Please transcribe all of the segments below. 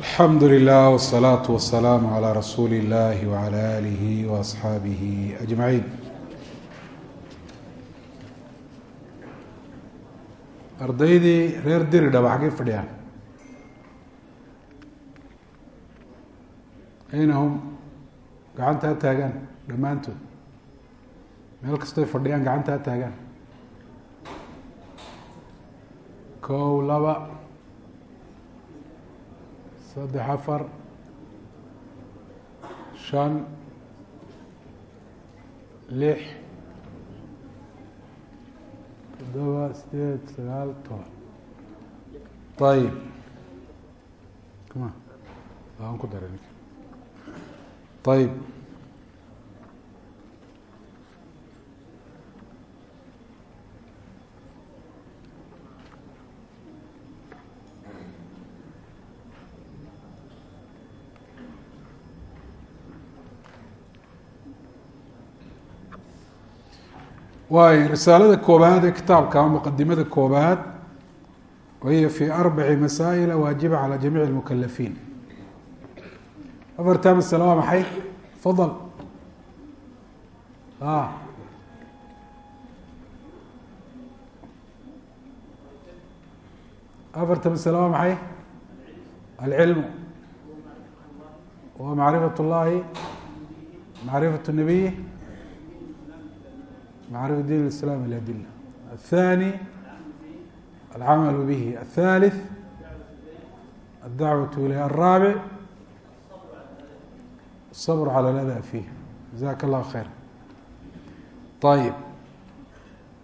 alxamdu lilah wsalaatu wasalaamu calaa rasuuli illahi wacala aalihi waasxaabihi ajmaciin ardaydii reer diridhaba xaggay fadhiyaan. Ayna hum gacanta ha taagaan dhammaantood. Meel kastoy fadhiyaan gacanta ha taagaan. Kow saddex afar shan lix toddoba sideed sagaal toban. Ayib ma aan ku daray ayib waay risaalada koobaad ee kitaabka ama muqadimada koobaad wahiya fi arbaci masaa'ila waajiba calى jamiic اlmukalafiin afartaa masale waa maxay fadal a afarta masale waa maxay alcilmu wa macrifat اllahi macrifat الnabiy macrifa diin islam iladila athani alcamalu bihi athalith adacwat ileyh araabic asabr cala alada fiih jazaka allahu khayr ayib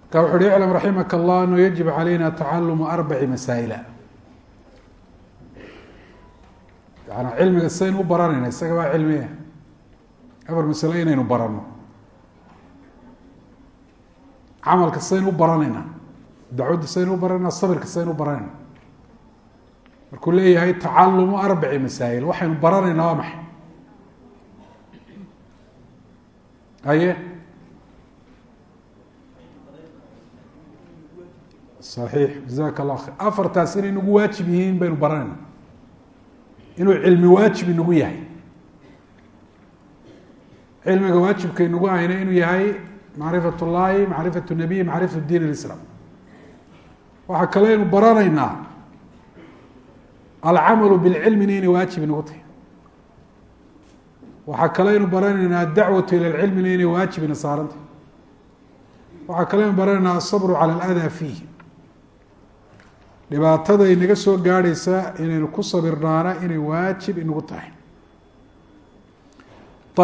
marka wuxu uhi iclam raximaka allah anhu yajib calayna tacalumu arbaci masaa'ila yani cilmiga sidaynu u baranayna isaga baa cilmiya afar masale inaynu barano camalka sidaynu u baranayna dacwadda sidaynu u baranayna sabirka sidaynu u baranayna. Markuu leeyahay tacalumu arbaci masaa'il waxaynu baranayna waa maxay? Haye? صaxiix jazaka اllah khayr afartaas inay nagu waajib yihiin baynu baranayna inuu cilmi waajib inagu yahay. Cilmiga waajibka inagu ahayna inuu yahay macrifat اllahi macrifat الnabiy macrifat diin اlislaam waxaa kale aynu baranaynaa alcamalu bilcilmina inay waajib inagu tahay waxaa kale aynu baranaynaa adacwatu ila lcilmina inay waajib ina saarantah waxaa kale aynu baranaynaa asabru cala aladaa fiih dhibaatada inaga soo gaadhaysa inaynu ku sabirnaana inay waajib inagu tahay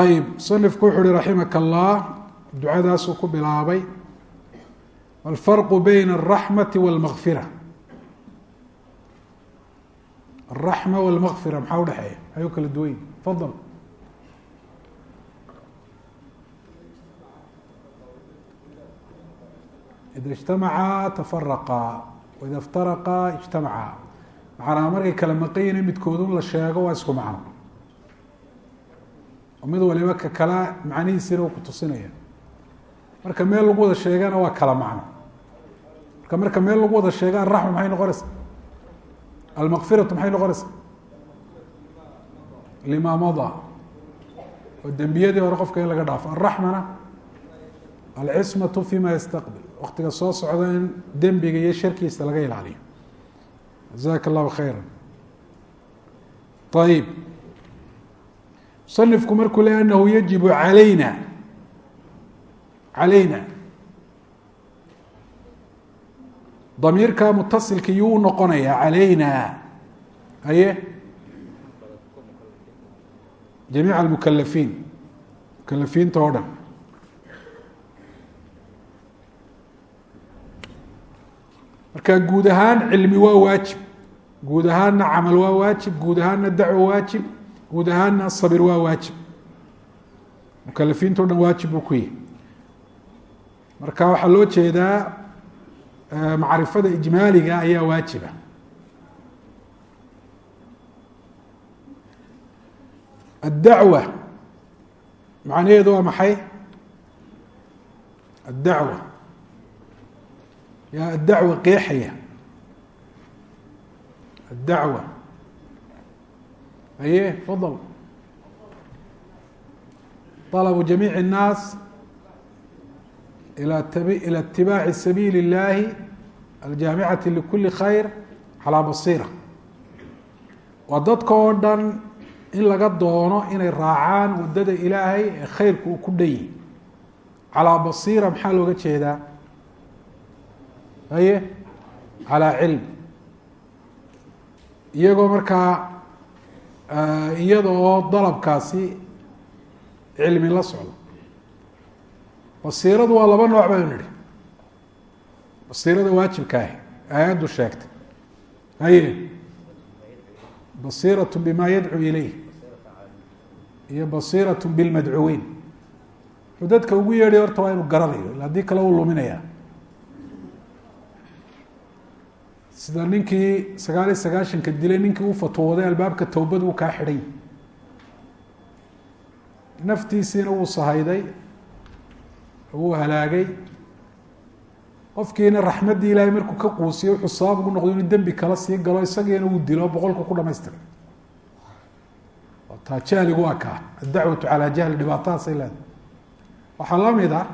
ayib musanifku wuxu uhi raximaka allah ducadaasuu ku bilaabay. Alfarqu bayna alraxmati walmakfira alraxma walmakfira maxaa udhexeeya maxay u kala duwanyi fadal. Ida ijtamacaa tafaraqaa waida iftaraqaa ijtamacaa macnaa markay kala maqanyina midkoodun la sheego waa isku macno. Mid waliba ka kala macnihiisina uu kutusinaya marka meel lagu wada sheegana waa kala macno. Marka marka meel lagu wada sheega araxma maxay noqonaysaa? Almakfiratu maxay noqonaysaa? Lima mada oo dembiyadii hore qofka in laga dhaafo. Alraxmana alcismatu fima yastaqbil. Waktiga soo socda in dembiga iyo sharkiisa laga ilaaliyo. Jazaka allahu khayra ayib musanifku markuu le anahu yajibu alayna damiirka mutasilka yuu noqonaya calayna. Aye jamiica almukalafiin mukalafiinta oo dhan. Marka guud ahaan cilmi waa waajib. Guud ahaanna camal waa waajib. Guud ahaanna dacwo waajib. Guud ahaanna sabir waa waajib. Mukalafiinta o dhan waajib buu ku yahy marka waxaa loo jeedaa macrifada ijmaaliga ayaa waajiba addacwa macnaheedu waa maxay addacwa yaa addacwa qeexaya addacwa aye fadl طلب جميع الناas ilى اتibاعi سبيل الlahi الجaamiعaةi لkuli khayr calىa baصيرة waa dadka oo dhan in laga doono inay raacaan wadada ilaahay ee khayrku uu ku dhan yihi calىa baصيرة maxaa looga jeedaa aye calىa cilm iyagoo markaa iyada oo dalabkaasi cilmi la socdo basiiradu waa laba nooc baynu nihi basiirada waajibka ahi aayaddu sheegtay. Haye basiiraة bima yadcuu ilayh iyo basiiraة bilmadcuwiin wuxuu dadka ugu yeedhay horta waa inuu garanayo ila haddii kale uu luminaya sida ninkii sagaal iyo sagaashanka dilay ninkii u fatwooday albaabka towbada uu kaa xidhay. Naftiisiina wuu sahayday wuu halaagay. Qofkiina raxmaddii ilaahay markuu ka quusiyey wuxuu sabab ugu noqdo inuu dembi kala sii galo isagiina uu dilo boqolku ku dhamaystiray. Taa jahligu waa kaa. Addacwatu calaa jahli dhibaatadaasay leedahay. Waxaa la mid ah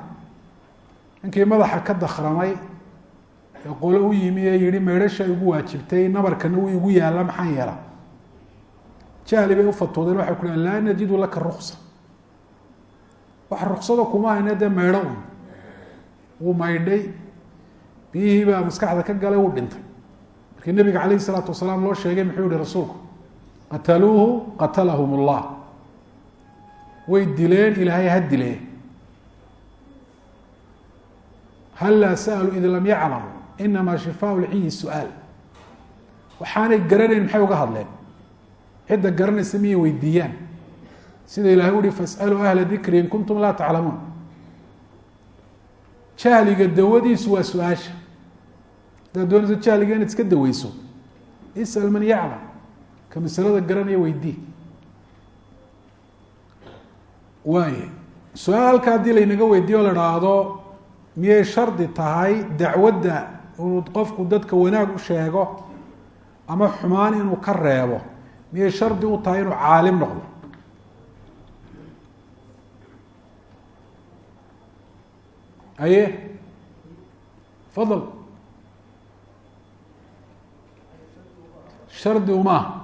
ninkii madaxa ka dakramay ee qolo u yimi ee yihi meydhasha igu waajibtay nabarkana wuu igu yaalla maxaan yeela jahli bay ufatwoodeen waxay ku dhaheen laa najidu laka ruksa wax ruksada kuma hayne dee maydho un. Wuu maydhay. Biyihii baa maskaxda ka galay wuu dhintay. Markii nabiga calayh isalaatu wasalaam loo sheegay muxuu yihi rasuulku qataluuhu qatalahum ullah way dileen ilaahay ha dilee hallaa sa'aluu id lam yaclamu inamaa shifaa lciyi su'aal. Waxaanay garanayn maxay uga hadleen. Cidda garanaysa miyay weydiiyaan sida ilahay uhi fasaluu ahla dikri in kuntum laa taclamuun jahliga dawadiisu waa su'aasha. Haddaad doonayso jahliga inaad iska daweyso isal man yaclam ka masalada garanaya weydii. Waaye su'aal halka haddii laynaga weydiiyo la dhaahdo miyay shardi tahay dacwadda inuu qofku dadka wanaag u sheego ama xumaan inuu ka reebo? Miyay shardi u tahay inuu caalim noqdo aye. Fadl. Shardi umaaha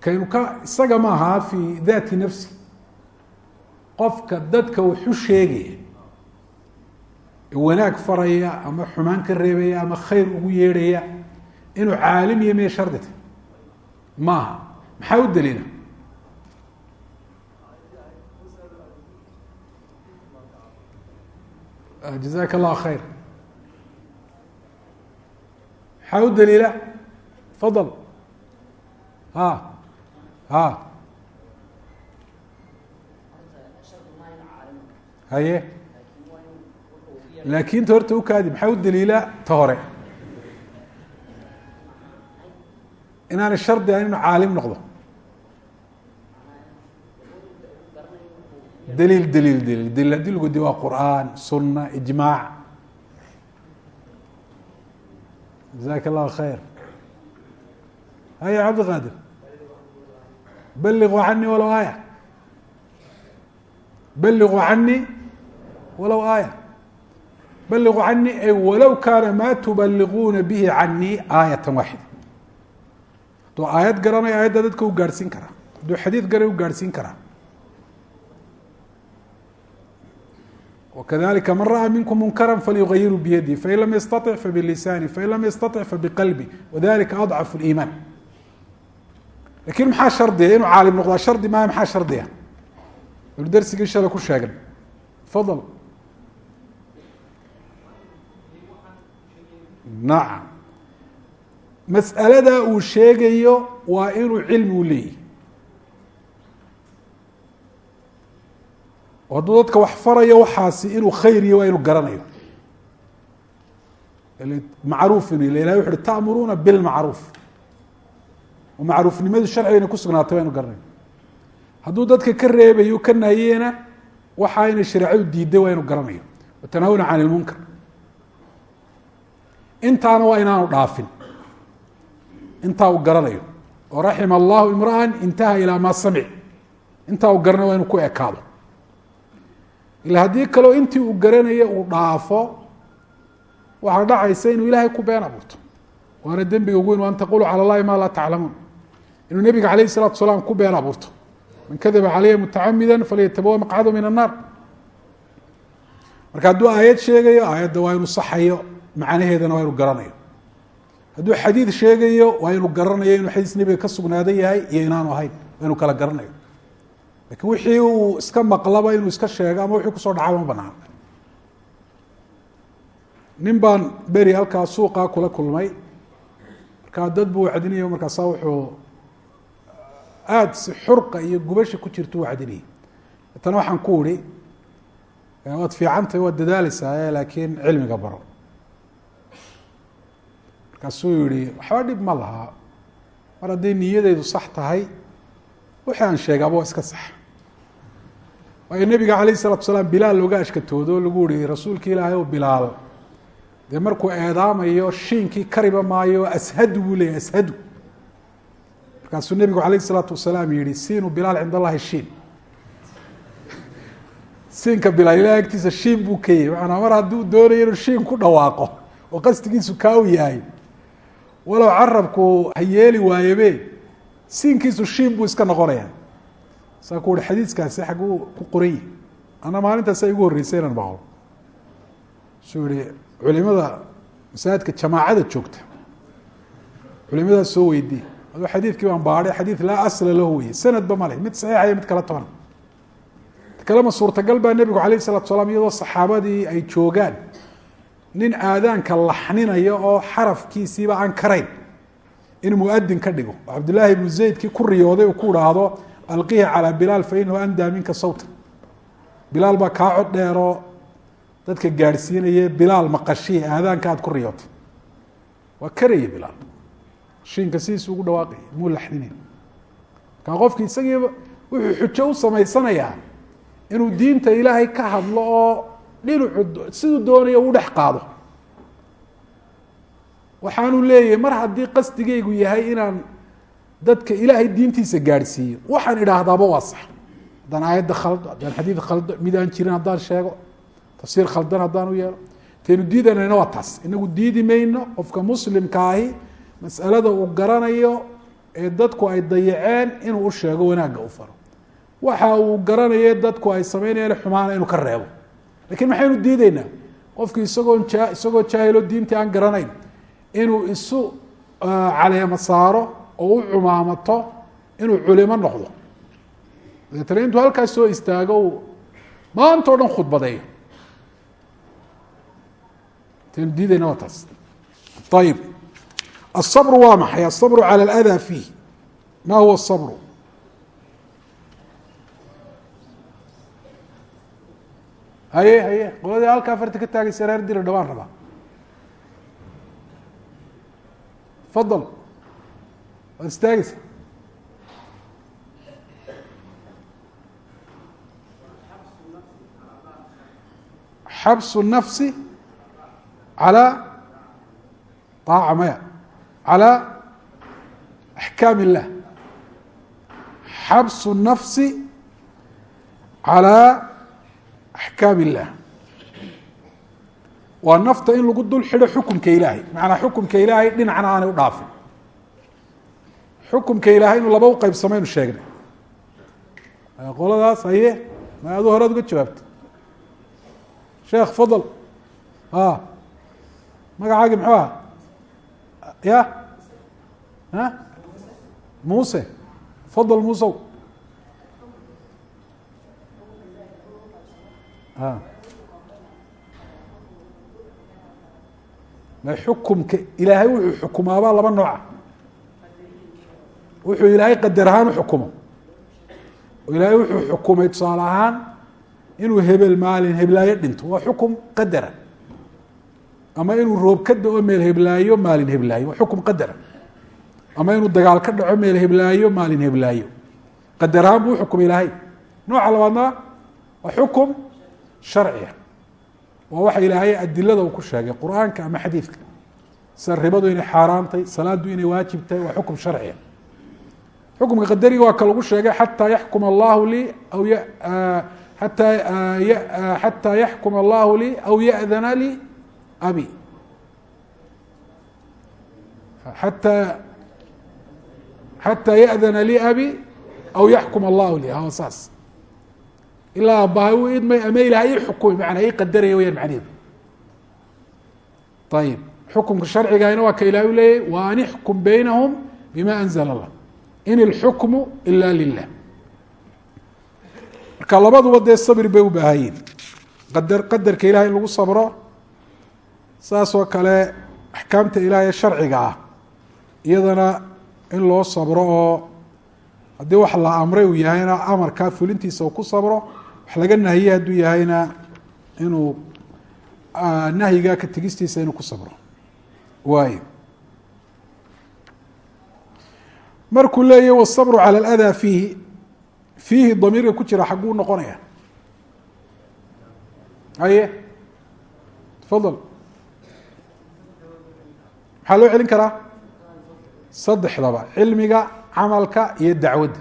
kaynu ka isaga maaha fi dati nafsi. Qofka dadka wuxu sheegaya wanaag faraya ama xumaan ka reebaya ama khayr ugu yeedhaya inuu caalim iyo miya maaha. Maxaa u daliila? Jazaka allah khayr. Maxaa u daliila? Fadl ha. Ha. Haye. Laakin ta horta ukaadi maxaa u daliila? Ta hore inaanay shardi ahayn inu caalim noqdo. Daliil daliil daliil. Daliil haddii lagu di waa qur'aan sunna ijmaac. Jazaka allahu khayr haya cabdiqaadir baliquu canii walow aaya? Baliquu canii walow aaya? Baliquu canii ay walow kaana ma tubaliquuna bihi canii aayata waaxida hadduu aayad garanaya aayadda dadka u gaadhsiin karaa hadduu xadiid garay u gaadhsiin karaa وkذلika maن raأى minkm mnkرا falyغayiruu byadih fain lam ystaطع fabilisani fain lam ystaطع fabiqalbi وdalika aضcف الإiman lakin maxaa shardiya inuu caalim noqdaa shardi maayo maxaa shardiya anu dersigii shalay ku sheegnay fadl nacam mas'alada uu sheegayo waa inuu cilmi u leeyahy hadduu dadka wax farayo waxaasi inuu khayriyo waa inuu garanayo. Macruuf inu ilahi wuxu uhi ta'muruuna bilmacruuf. Oo macruufnimadu sharcigayna kusugnaatay waa inu garanayo. Hadduu dadka ka reebayo ka nahiyena waxa inay shareecadu diiday waa inuu garanayo. Watanahawna can ilmunkar intaana waa inaanu dhaafin intaa uu garanayo. Oo raxima allahu imra'an intaha ilaa maa samic intaa uu garanayo waa inu ku ekaado. Ila haddii kaleo intii uu garanayo uu dhaafo waxaa dhacaysa inuu ilaahay ku been abuurto. Waana dembiga ugu weyn wa an taquluu cala allahi maa laa taclamuun. Inuu nebiga calayh isalatu salaam ku been abuurto. Man kadaba caleyha mutacamida falyatabawa maqcadu min annaar marka hadduu aayad sheegayo aayadda waa inuu saxayo macnaheedana waa inuu garanayo hadduu xadiid sheegayo waa inuu garanayo inuu xadiis nebiga ka sugnaadan yahay iyo inaanu ahayn waa inuu kala garanayo. Lakiin wixii uu iska maqlaba inuu iska sheego ama wixii ku soo dhaca ma banaan. Nin baan beri halkaa suuqaa kula kulmay. Markaa dad buu wacdinayo markaasa wuxuu aada si xurqa iyo gubasha ku jirta u deetana waxaan ku uri waad fiicantahay waad dadaaleysaa laakiin cilmiga baro markaasuu yihi waxba dhib ma lahaa mar hadday niyadeydu sax tahay wixii aan sheegaaba waa iska sax. Waayo nebiga calayh isalatu salaam bilaal looga ashkatoodo lagu uri rasuulka ilaahay o bilaal dee markuu eedaamayo shiinkii kariba maayo ashadu buu leeyahy ashadu. Markaasuu nebigu calayh isalaatu wasalaam yihi siinu bilaal cind allahi shiin. Siinka bilaal ilahi agtiisa shiin buu ka yahy mar hadduu doonayo inuu shiin ku dhawaaqo oo qasdigiisu kaa yahay walow carabku ha yeeli waayebe siinkiisu shiin buu iska noqonaya. Saa ku uhi xadiiskaasi xagguu ku qoran yahi ana maalintaasa igu horreysay inaan maqlo suu yihi culimada masaajidka jamaacada joogta. Culimadaas soo weydii aduu xadiidkii baan baadhay xadiid laa asla lahu weye sanadba ma leh. Mid saxiixa iyo mid kala toona kalema suurtagal baa nebigu calayh isalatu salaam iyadoo saxaabadii ay joogaan nin aadaanka laxninaya oo xarafkiisiiba aan karayn. In muadin ka dhigo. Oo cabdillaahi ibnu zaydkii ku riyooday uu ku idhaahdo alqihi calaa bilaal fa inahu andaa minka sawta. Bilaal baa kaa cod dheeroo dadka gaadhsiinaye bilaal maqashiye aadaanka aad ku riyootay. Waa karaya bilaal. Shiinka sidiisu ugu dhawaaqaya muu laxninayn markaa qofki isagiiba wuxuu xujo u samaysanayaa inuu diinta ilaahay ka hadlo oo dhinacu siduu doonayo u dhex qaado. Waxaanu leeyahay mar haddii qasdigeygu yahay inaan dadka ilaahay diintiisa gaadhsiiyo waxaan idhaahdaaba waa sax. Haddaan aayadda khaldo haddaan xadiid khaldo mid aan jirin haddaan sheego tafsiir khaldan haddaan u yeelo. Taynu diidanayna waa taas. Inagu diidi mayno qofka muslimka ahi masalada uu garanayo ee dadku ay dayaceen inuu u sheego wanaagga u faro waxa uu garanaye dadku ay sameynayaan xumaana inuu ka reebo lakiin maxaynu diideynaa qofki isagoon ja isagoo jaahilo diintii aan garanayn inuu isu caleemo saaro oo u cumaamato inuu culimo noqdo dabeetana intuu halkaas soo istaago uu maanta o dhan khudbadeeyo taynu diideyna waa taas ayib الصبر waa maxay الصبر عalى الأdى فيه ma huwa الصبر haye haye. Qoladi halkaa farta ka taagaysa reer dila dhawaan rabaa. Fadal. Waad istaagaysa xabsu nafsi calaa aaca maya calaa axkaam illah xabsu nafsi calaa axkaam illaah waa nafta in lagu dul xidho xukumka ilaahay. Macanaa xukumka ilaahay dhinacna aanay u dhaafin. Xukumka ilaahay inuu laba u qaybsamaynu sheegnay. Qoladaas haye ma adu horead uga jawaabta sheekh fadl a magacaagi muxuu aha ya? A muuse. Fadl muusow xukumka ilaahay wuxuu xukumaabaa laba nooca wuxuu ilaahay qadar ahaan uxukumo oo ilaahay wuxuu xukumay tusaale ahaan inuu hebel maalin heblaayo dhinto waa xukum qadara ama inuu roob ka da'o meel heblaayo maalin heblaayo waa xukum qadara ama inuu dagaal ka dhaco meel heblaayo maalin heblaayo qadar ahaan buu uxukumay ilaahay nooca labaadna waa xukum sharciya. Waa waxa ilaahay adilada uu ku sheegay qur'aanka ama xadiidka. Sida ribadu inay xaaraantay salaadu inay waajib tahay waa xukum sharciga xukumka qadariga waa ka lagu sheegay xataa yaxkuma allahu lii aw ataa xataa yaxkuma allahu lii aw ya'dana lii abi. Ataa xataa ya'dana lii abi aw yaxkum allahu li hawa saas ilaa abahay u idmay ama ilaah i xukumi manaa i qadaraya wayaan macnehedu ayib xukumka sharcigana waa ka ilahay u leeyahy wa an ixkum beynahum bima anzla allah in ilxukmu ila lilah marka labaduba dee sabir bay u baahayiin. Qadar qadarka ilahay in lagu sabro saas oo kale axkaamta ilaah ee sharciga ah. Iyadana in loo sabro oo haddii wax la amray uu yahayna amarkaa fulintiisa uu ku sabro wax laga nahiyey hadduu yahayna inuu nahyigaa ka tegistiisa inuu ku sabro waayo markuu leeyahy wالصbr calى اlأdaa fiihi fiihi damiirka ku jira xagguu noqonaya haye tafadal maxaa loo celin karaa saddexdaba cilmiga camalka iyo dacwadda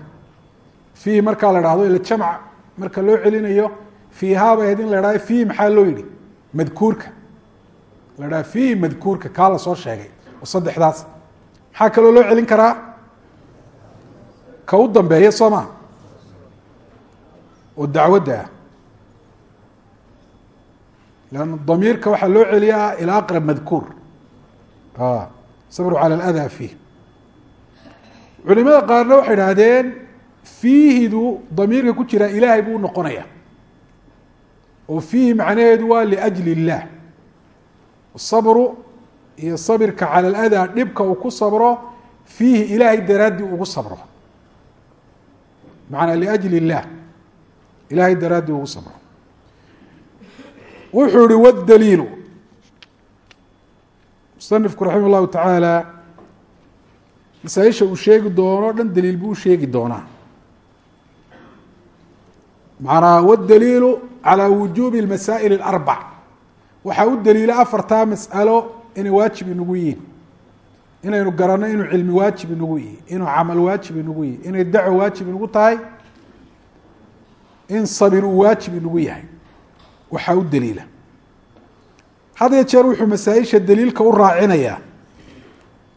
fiihi markaa la dhahdo ila jamc marka loo celinayo fiihaabay ahayd in la dhahdo fiihi maxaa loo yihi madkuurka. La dhaha fiihi madkuurka kaa la soo sheegay oo saddexdaas. Maxaa kaloo loo celin karaa? Ka u dambeeya soo maa oo dacwadda. Ah lanna damiirka waxaa loo celiyaa ilaa aqrab madkuur. Sabru cala aladaa fiih culimada qaarna waxay idhaahdeen fiihidu damiirka ku jiraa ilaahay buu unoqonaya oo fiihi macnaheedu waa liajli اllah sabru iyo sabirka cala aladaa dhibka uu ku sabro fiihi ilaahay daraaddii ugu sabro macanaa liajli اllah ilahay daraaddii ugu sabro wuxuu ihi wاdaliilu musanifku raximah اllahu tacaala masaaisha uu sheegi doono dhan daliil buu usheegi doonaa macanaa wاdaliilu calى wujuubi اmasaa'il اlarbac waxaa u daliila afartaa mas'alo inay waajib inagu yihiin inaynu garanno inuu cilmi waajib inagu yihi inuu camal waajib inagu yihi inay daco waajib inagu tahay in sabir uu waajib inagu yahay waxaa u daliila had ya jeer wuxuu masaa-isha daliilka u raacinayaa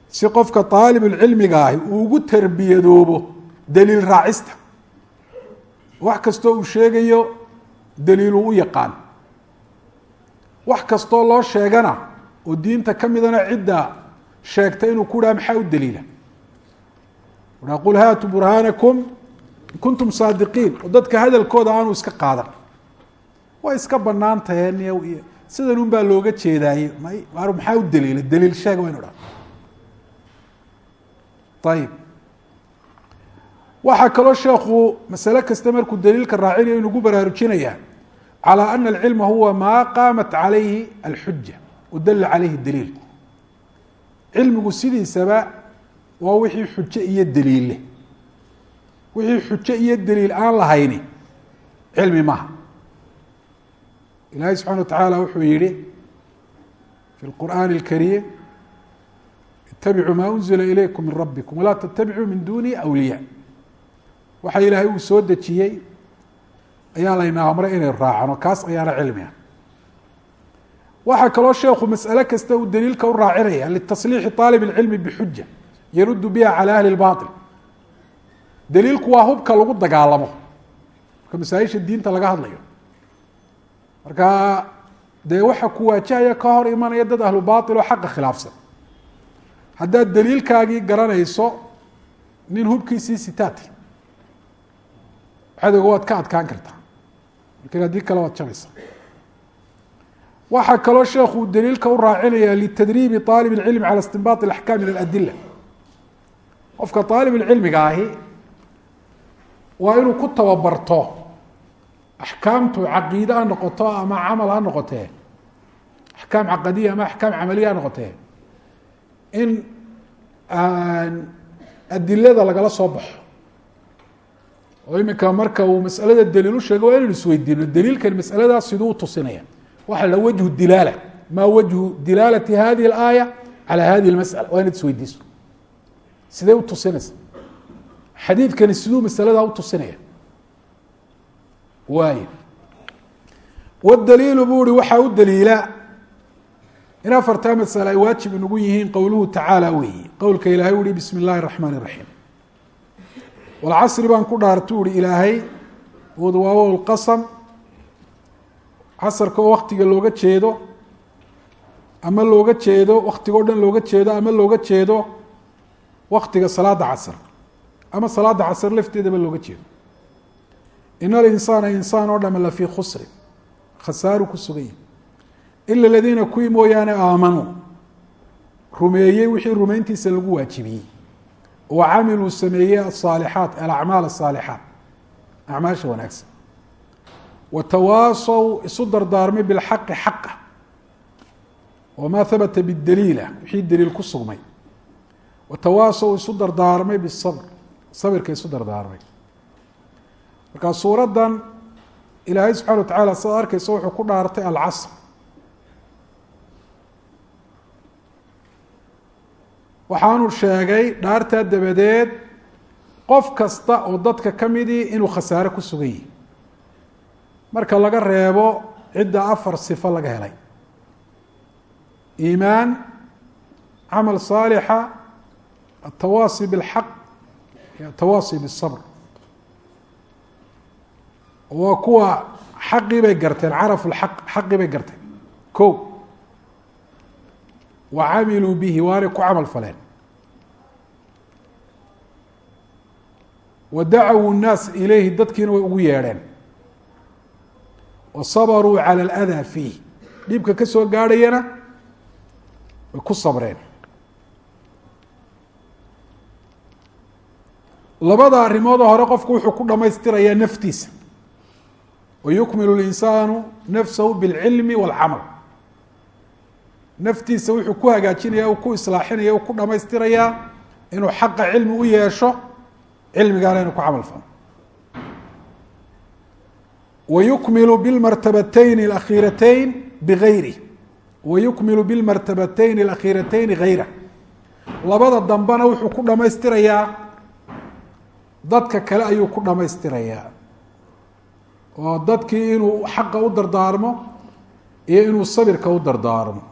si qofka aalibulcilmiga ahi uu ugu tarbiyadoobo daliil raacista wax kastoo uu sheegayo daliiluu u yaqaan. Wax kastoo loo sheegana oo diinta ka midana cidda sheegtay inuu ku dhaha maxaa u daliila? A qul haatuu burhaanakum in kuntum saadiqiin. Oo dadka hadalkooda aanu iska qaadan. Way iska banaan taheen sidan un baa looga jeedaaye. Maxaa u daliila? Daliil sheega waynu dhaha. Ayib waxaa kaloo sheekhu masale kasta markuu daliilka raacinayo inugu baraarujinayaa calى ana alcilma huwa maa qaamat calayhi alxuja udala calayhi daliil. Cilmigu sidiisaba waa wixii xujo iyo daliille wixii xujo iyo daliil aan lahayni cilmi maha ilahay subxana wa tacaala wuxuu yihi fi lqur'aani اlkariim itabicuu maa unzila ilaykum min rabbikum walaa tatabicuu min duni awliya waxa ilaahay uu soo dejiyey ayaa layna amray inay raacano kaas ayaana cilmi ah waxaa kaloo sheekhu mas'ale kasta uu daliilka u raacinaya litasliixi aalib اlcilmi bixuja yaruddu biha calى ahli اlbaطil daliilku waa hubka lagu dagaalamo marka masaaisha diinta laga hadlayo marka dee waxa ku waajahaya ka hor imanaya dad ahlu bail oo xaqa khilaafsan haddaad daliilkaagii garanayso nin hubkiisii sitaati cadowga waad ka adkaan kartaa lakin haddii kale waad jabaysaa waxaa kaloo sheekhu daliilka u raacinaya litadriibi aalib اlcilmi calى istinbaط اlaxkam min aladila qofka aalib اlcilmiga ahi waa inuu ku tababarto axkaamtu caqiide ha noqoto ama camal ha noqotee axkaam caqadiya ama axkaam camaliya ha noqotee in adilada lagala soo baxo oo imika marka uu masalada daliil u sheego waa inaynu isweydiino daliilkan masaladaas siduu utusinaya waxa la wajhu dilaala ma wajhu dilaalati hadihi اlaaya calى hadihi اlmasأala waa inaad isweydiiso sidee utusinaysa xadiidkani siduu masaladaa utusinaya waay wdaliilu buu ihi waxaa u daliila in afartaa masale ay waajib inugu yihiin qowluhu tacaala weeyi qowlka ilahay u hi bismi اllahi الraxmaan الraxiim walcasri baan ku dhaartu uhi ilaahay wadwaawo lqasam casarka oo waktiga looga jeedo ama looga jeedo waktiga o dhan looga jeedo ama looga jeedo waktiga salaada casr ama salaada casr lafteedaba looga jeedo. In alinsaana insaan oo dhame lafii khusrin khasaaru ku sugan yahi ila aladiina kuwii mooyaane aamanuu rumeeyey wixii rumayntiisa lagu waajibiyey wa camiluu sameeyey asaalixaat alacmaal asaalixaat acmaasha wanaagsan watawaasow isu dardaarmay bilxaqi xaqa wamaa habata bidaliila wixii daliil ku sugmay watawaasow isu dardaarmay bisabr sabirka isu dardaarmay markaa suuraddan ilaahay subxana wa tacaala sidaad arkeysa wuxuu ku dhaartay alcasr waxaanu sheegay dhaartaa dabadeed qof kasta oo dadka ka midii inuu khasaare ku sugan yihi marka laga reebo cidda afar sifo laga helay. Iimaan camal saalixa atawaasi bilxaq iyo atawaasi bisabr waa kuwa xaqii bay garteen carafu lxaq xaqii bay garteen. Ko wa camiluu bihi waanay ku camal faleen wa dacawu nnaas ilayhi dadkiina way ugu yeedheen wa sabaruu cala aladaa fiih dhibka ka soo gaadhayana way ku sabreen labada arrimoodoo hore qofku wuxuu ku dhamaystirayaa naftiisa wayukmilu linsaanu nafsahu bilcilmi walcamal naftiisa wuxuu ku hagaajinaya u ku islaaxinaya u ku dhamaystirayaa inuu xaqa cilmi u yeesho cilmigaana inuu ku camal falo wayukmilu bilmartabatayn alakhiiratayn bigayri wayukmilu bilmartabatayn alakhiiratayni gayra labada dambena wuxuu ku dhamaystirayaa dadka kale ayuu ku dhamaystirayaa. Oo dadkii inuu xaqa u dardaarmo iyo inuu sabirka u dardaarmo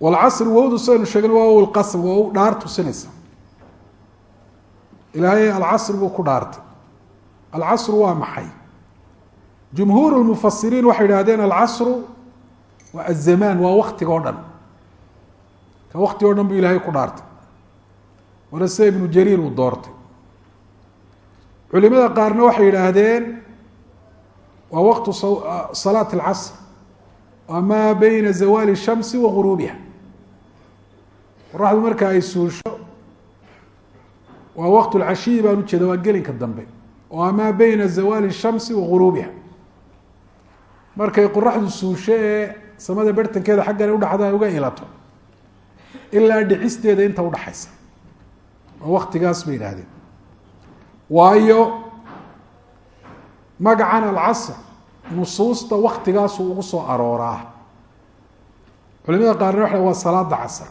walcasri wowdu saynu sheegna waa wow lqasm waa u dhaar tusinaysa. Ilaahay alcasri buu ku dhaartay. Alcasru waa maxay? Jumhuur lmufasiriin waxay idhahdeen alcasru waa azamaan waa waktiga o dhan. Ka waktiga o dhan buu ilaahay ku dhaartay. Wana sida ibnu jariir uu doortay. Culimada qaarna waxay yidhaahdeen waa waqtu salaat اlcasr waa maa beyna zawaali الshamsi wa guruubiha qoraxdu marka ay suusho waa waqt اlcashiyi baan ujeeda waa gelinka dambe waa maa beyna zawaali الshamsi wa guruubiha markay qoraxdu suusho ee samada bertankeeda xaggan ay udhaxda ay uga ilato ilaa dhicisteeda inta udhaxaysa waa waktigaas bay yidhahdeen waayo magacan alcasr nusuusta waktigaasuu ugu soo arooraa. Culimada qaarna waxa waa salaada casr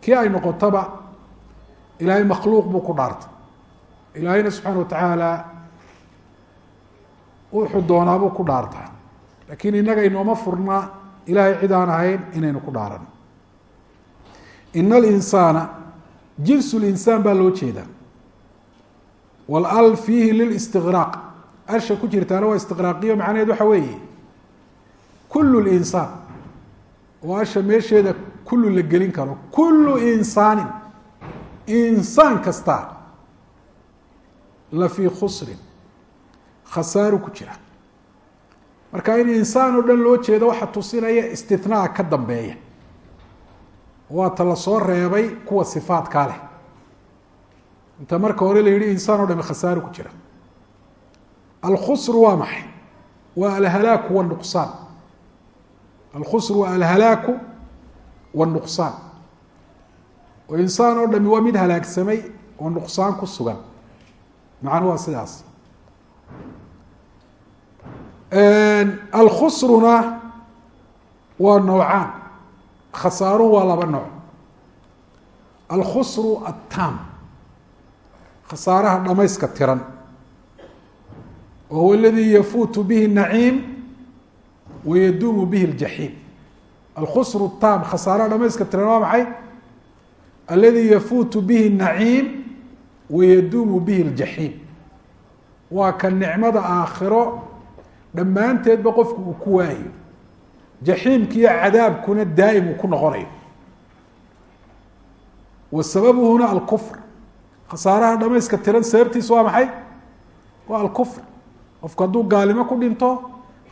kii ay noqotaba ilaahay makhluuq buu ku dhaartay. Ilaahayna subxaana watacaala wuxuu doonaabuu ku dhaartaa laakiin innaga inooma furna ilaahay cid aan ahayn inaynu ku dhaaran. Ina alinsaana jinsu linsaan baa loo jeedaa. Wal fiihi lilistiqraaq alsha ku jirtaana waa istiqraaqiyo macnaheed waxa weeye. Kullu linsaan. Oo asha meesheeda kullu la gelin karo. Kullu insaanin. Insaan kasta la fii khusrin. Khasaaru ku jira. Marka in insaan oo dhan loo jeedo waxa tusinaya istinaa ka dambeeya. Waata la soo reebay kuwa sifaadkaa leh. Inta marka hore la yihi insaan o dhami khasaaru ku jira alkhusru waa maxay? Waa alhalaaku wاnuqsaan alkhusru waa alhalaaku wاnuqsaan oo insaan oo dhami waa mid halaagsamay oo nuqsaan ku sugan. Macnu waa sidaas. Alkhusruna waa noocaan. Khasaaruhu waa laba nooc. Alkhusru attaam. Khasaaraha dhamayska tiran wa huwa aladii yafuutu bihi naciim wayaduumu bihi ljaxiim alkhusru taam khasaaraha dhamayska tiran waa maxay aladi yafuutu bihi naciim wayaduumu bihi ljaxiim waa ka nicmada aakhiro dhammaanteedba qofku uu ku waayo jaxiimka iyo cadaabkuna daa'im uu ku noqonayo wa sababuhuna alkufr khasaaraha dhamayska tiran sababtiisa waa maxay waa alkufr qofku hadduu gaalimo ku dhinto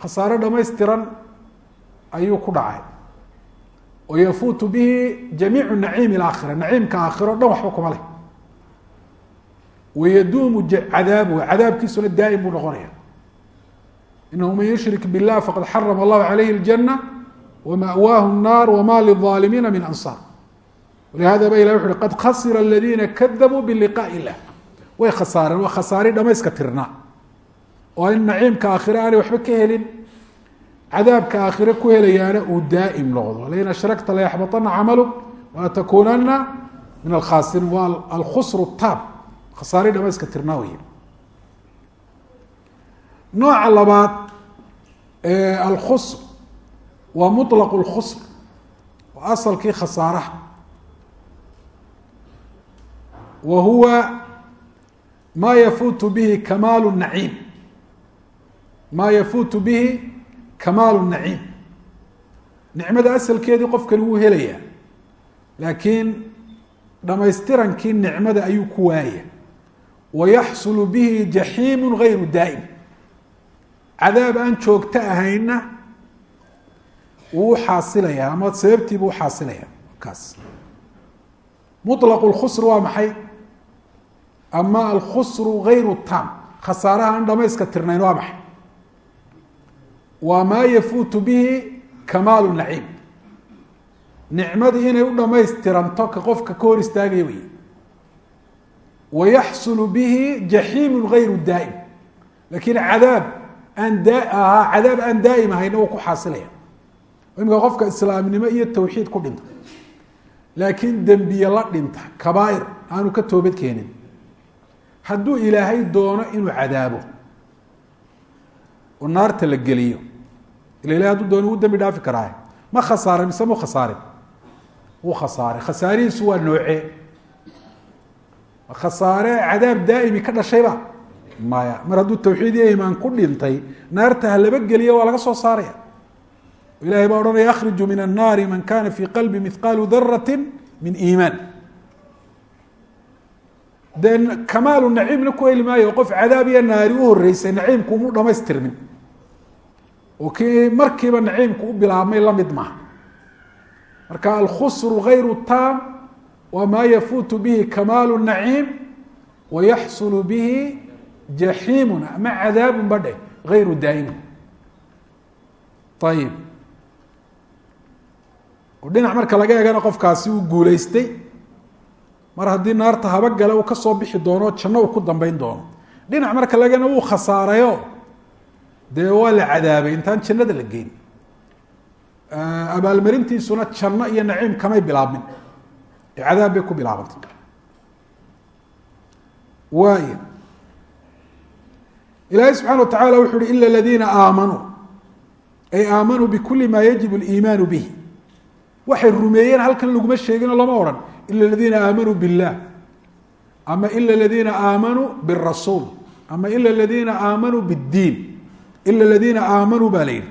khasaaro dhamaystiran ayuu ku dhacay wa yafuutu bihi jamiicu naciimi alaakhira naciimka aakhiro dhan waxba kuma leh wayaduumu cadaabuhu cadaabkiisuna daa'im buu noqonaya inahu man yushrik biاllah faqad xarama allahu calayhi اljana wama'waahu الnar wma lلظaalimiina min ansaar walihada ba ilah wuxu uhi qad khasira aladiina kadabuu biliqaaءi illah way khasaareen waa khasaari dhamayska tirnaa oo in naciimka aakhire aanay waxba ka helin cadaabka aakhire ku helayaana uu daa'im noqdo. Lain ashrakta layaxbatana camaluk wala takuunana min alkhaasiriin waa alkhusru taab. Khasaare dhamayska tirnaa wey nooca labaad alkhusr waa muطlaq اlkhusr waa asalkii khasaaraha. Wa huwa ma yafuutu bihi kamaalu naciim ma yafuutu bihi kamaalu naciim. Nicmada asalkeedii qofkani wuu helayaa. Laakiin dhamaystirankii nicmada ayuu ku waaya wayaxsulu bihi jaxiimu gayru daa'im. Cadaab aan joogto ahayna wuu xaasilayaa ama sababtiibu uxaasilayaa kaas muطlaq اlkhusr waa maxay? Ama alkhusru gayru taam khasaaraha aan dhamayska tirnayn waa maxay waa maa yafuutu bihi kamaalu naciim nicmadii inay u dhamaystiranto ka qofka ka hor istaagaya wey wayaxsulu bihi jaxiimu gayru daa'im. Lakin cadaab aan daa cadaab aan daa'im ahayna wuu ku xaasilaya. Imika qofka islaamnimo iyo tawxiid ku dhinta. Laakiin dembiye la dhinta kabaair aanu ka toobad keenin. Hadduu ilaahay doono inuu cadaabo oo naarta la geliyo ila ilahay hadduu doono wuu dembi dhaafi karaa ma khasaaray mise mu khasaarin? Wuu khasaaray khasaarihiisu waa noocee khasaare cadaab daa'imi ka dhashayba? Maya mar hadduu tawxiid iyo imaan ku dhintay naarta ha laba geliya waa laga soo saaraya. Ilahay baa odhanaya akhriju min annaari man kana fi qalbi mihqaalu darati min iimaan. Dee kamaalu naciimna ku heli maayo qof cadaab iyo naari u horeysay naciimku umu dhamaystirmin oo kii markiiba naciimku u bilaabmay la mid maaha. Marka alkhusru gayru taam waa maa yafuutu bihi kamaalu naciim wayaxsulu bihi jaxiimun ama cadaabun badhe gayru daa'imin ayib oo dhinac marka laga eegana qofkaasi uu guuleystay mar haddii naarta haba gale uu ka soo bixi doono janno uu ku dambeyn doono. Dhinac marka lagana wuu khasaarayo dee waa la cadaabay intaan jannada la geyn abaalmarintiisuna janno iyo naciim kamay bilaabmin. Cadaab bay ku bilaabantay waay ilaahay wa watacala wuxu uhi ila aladiina aamanuu ay aamanuu bikuli maa yajib aliimaanu bihi. Waxay rumeeyeen halkan laguma sheegino lama odhan. Ila aladiina aamanuu biاllah ama ila aladiina aamanuu birasuul ama ila aladiina aamanuu biddiin ila aladiina aamanuu baa la yidhi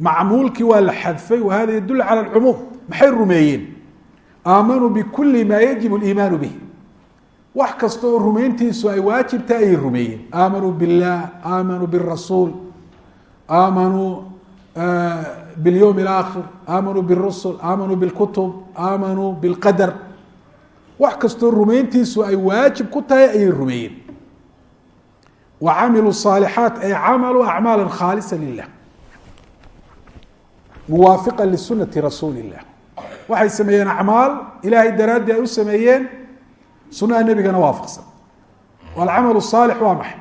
macmuulkii waa la xadfay wa hada yadul cala alcumuum maxay rumeeyeen aamanuu bikuli ma yajib اliimaanu bihi wax kasta oo rumayntiisu ay waajibta ayay rumeeyeen aamanuu biاllah aamanuu birasuul aamanuu biاlyowm اlaakhir aamanuu biاrusul aamanuu biاlkutub aamanuu biاlqadar wax kastoo rumayntiisu ay waajib ku tahay ayay rumeeyeen wacamilu saalixaat ay camalu acmaala khaalisa lilah muwaafiqa lisunati rasuuli illah waxay sameeyeen acmaal ilaahay daraaddii ay u sameeyeen sunaha nebigana waafaqsan alcamal saalix waa maxay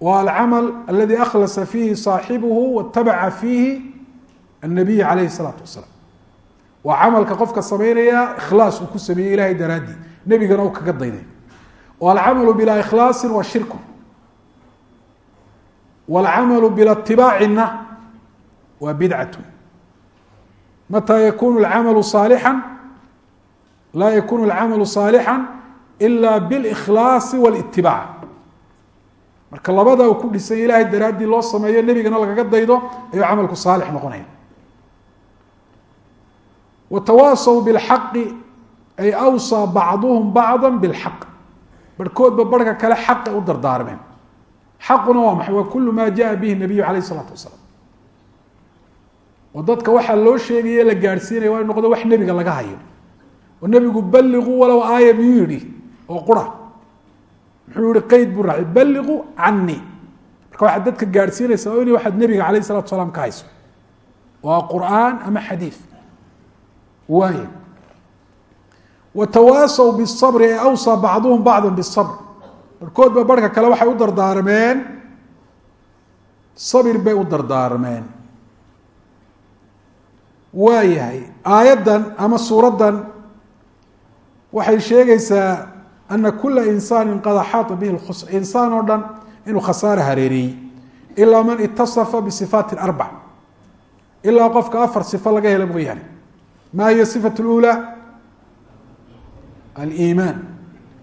waa alcamal aladi akhlasa fiihi saaxibuhu watabaca fiihi annabiy calayhi salaatu wasalaam waa camalka qofka samaynaya ikhlaas uu ku sameeyey ilahay daraaddii nebigana u kaga dayday alcamalu bilaa ikhlaasin waa shirku wاlcamalu bila itibaacina waa bidcatu mataa yakunu lcamalu saalixا laa yakunu alcamalu صaalixا ila biاlkhlaasi wاlitibaac marka labada uu ku dhisay ilahay daraaddii loo sameeyo nebigana lagaga daydo ayuu camalku saalix noqonaya watawaasaw biاlxaqi ay awsaa bacduhum bacda biاlxaq barhkoodba barhka kale xaqay u dardaarmeen xaquna waa maxay? Waa kulu ma jaa bihi nabiyu alayh isalaatu wasalaam. Oo dadka waxaa loo sheegaya la gaadhsiinaya waa in noqdo wax nebiga laga hayo. Oo nebigu balliquu walow aaya miyuu yihi oo qura. Muxuu yihi qeyd buu raacay balliquu canii marka waxaad dadka gaadhsiinaysaa oo in waxaad nebiga alayh isalatu salaam ka barhkoodba barhka kale waxay u dardaarmeen? Sabir bay u dardaarmeen. Waayahay aayaddan ama suuraddan waxay sheegaysaa ana kula insaanin qad axaata bihi insaan oo dhan inuu khasaare hareeriyey ilaa man itasafa bisifaati arbac ilaa qofka afar sifo laga hela mooyaane maa hiya sifat lula aliimaan.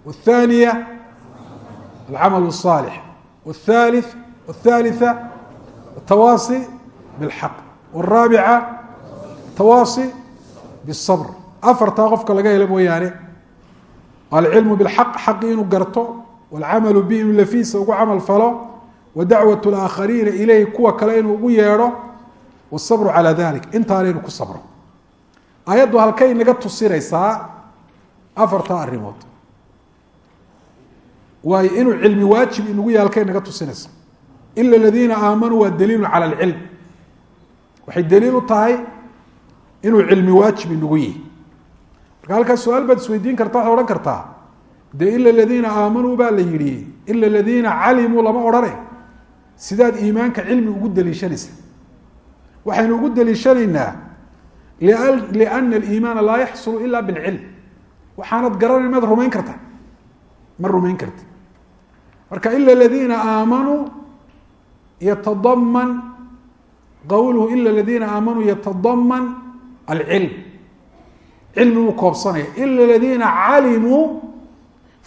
Wاthaniya alcamal الصaalix wاthalith wاthalitثa atawaasi bاlxaq wاraabica tawaasi bالصbr afartaa qofka laga helo mooyaane alcilmu bاlxaq xaqi inuu garto wاlcamalu bihi inu lafiisa ugu camal falo wadacwaة اlaakhariina ilayh kuwa kale inuu ugu yeedho wالصbru calى dalik intaana inu ku sabro ayaddu halkay naga tusinaysaa afartaa arrimood waayo inuu cilmi waajib inagu yahay halkay naga tusinaysaa ila aladiina aamanuu waa daliilu cala alcilm. Waxay daliil u tahay inuu cilmi waajib inagu yihi marka halkaas su'aal baad isweydiin karta waxaad odhan kartaa dee ila aladiina aamanuu baa la yidhi ila aladiina calimuu lama odhane. Sidaad iimaanka cilmi ugu daliishanaysa. Waxaynu ugu daliishanaynaa liana aliimaana laa yaxsulu ila bilcilm. Waxaanad garanayn maad rumayn karta ma rumayn karti marka ila aladiina aamanuu yatadaman qowluhu ila aladiina aamanuu yatadaman alcilm cilmi buu koobsanaya. Ila aladiina calimuu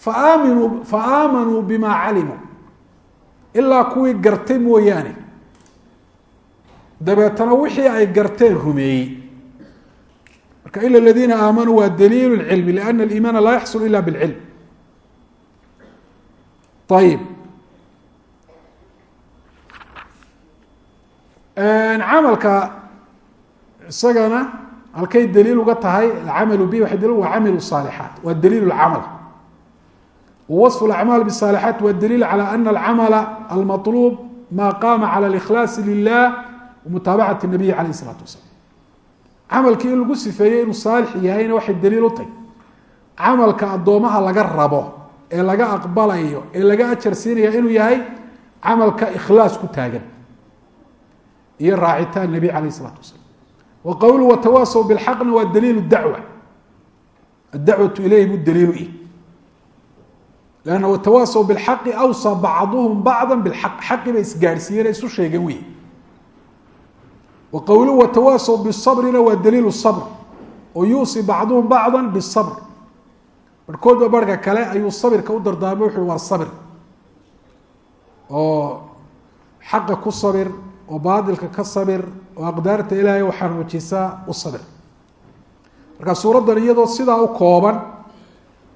faaminuu faaamanuu bima calimuu ilaa kuwii gartay mooyaane. Dabeetana wixii ay garteen rumeeyey. Marka ila aladiina aamanuu waa daliil cilmi liana aliimaana laa yaxsul ila bilcilm ayib camalka isagana halkay daliil uga tahay alcamalu bi waay daliil waa camilu الصaalixaat waa daliil اcamal wawaصf اacmaal bالصaalixaat waa daliil calى ana alcamala almaطluub ma qama calى اlإkhlaasi lilah wamutaabacati الnabiy alayh الsalaatu wasalaam camalkii in lagu sifeeyey inuu saalix yahayna waxay daliil u tahy camalka addoomaha laga rabo ee laga aqbalayo ee laga ajar siinaya inuu yahay camalka ikhlaas ku taagan iyo raacitaan nebi alayh isalaatu wasalaam. Wa qowlu watawaasaw bilxaqna waa daliil dacwa. Adacwatu ilayhi buu daliilu i lanna watawaasaw bilxaqi awsaa bacduhum bacda bilxaq xaqi bay isgaadhsiiyeen isu sheegeen wey wa qowluhu watawaasaw bisabrina waa daliilu sabr. Oo yuusi bacduhum bacda bisabr barhkoodba barhka kale ayuu sabirka u dardaarmay wuxuu waa sabir oo xaqa ku sabir oo baadilka ka sabir oo aqdaarta ilaahay waxaa muujisaa u sabir marka suuraddan iyadoo sidaa u kooban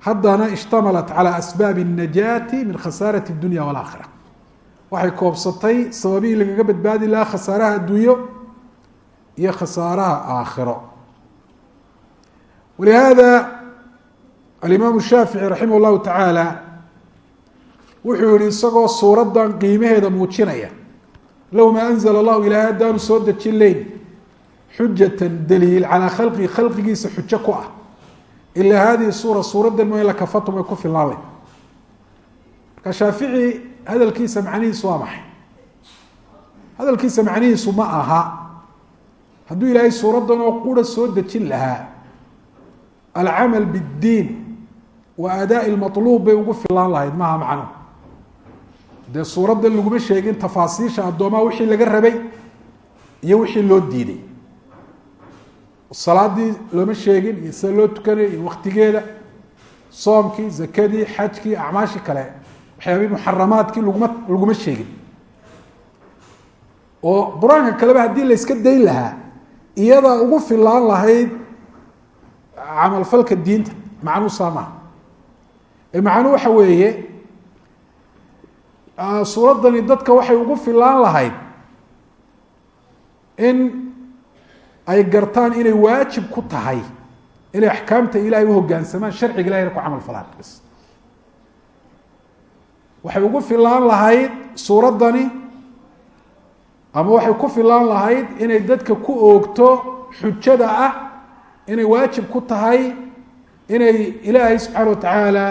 haddana ishtamalat calى asbaabi الnajaati min khasaarati اdunya wاlaakhira waxay koobsatay sababihii lagaga badbaadi lahaa khasaaraha adduunyo iyo khasaaraha aakhiro walihaada alimaam shaafici raximah اllahu tacaala wuxuu yihi isagoo suuraddan qiimaheeda muujinaya low maa anzla allahu ilaahay haddaanu soo dejin leyn xujatan daliil calaa khalqihi khalqigiisa xujo ku ah. Ilaa hadihi suura suuraddan mooye lakafatum ay ku filnaan leh marka shaafici hadalkiisa macnihiisu waa maxay? Hadalkiisa macnihiisu ma aha. Hadduu ilaahay suuraddan oo qura soo dejin lahaa alcamal biddiin wa aadaai lmatluub bay ugu filaan lahayd maaha macnuhu dee suuraddan laguma sheegin tafaasiisha addoomaha wixii laga rabay iyo wixii loo diiday salaadii looma sheegin iyo sida loo tukanayo iyo waktigeeda soomkii zakadii xajkii acmaashii kale waxyaabii muxaramaadkii laguma laguma sheegin. Oo qur'aanka kaleba haddii la yska dayn lahaa iyadaa ugu filaan lahayd camalfalka diinta macnuu saa maha ee macnuu waxa weeye suuraddani dadka waxay ugu filaan lahayd in ay gartaan inay waajib ku tahay inay axkaamta ilahay u hoggaansamaan sharciga ilahayna ku camal falaan bs waxay ugu filaan lahayd suuraddani ama waxay ku filaan lahayd inay dadka ku oogto xujada ah inay waajib ku tahay inay ilaahay subxaana watacaala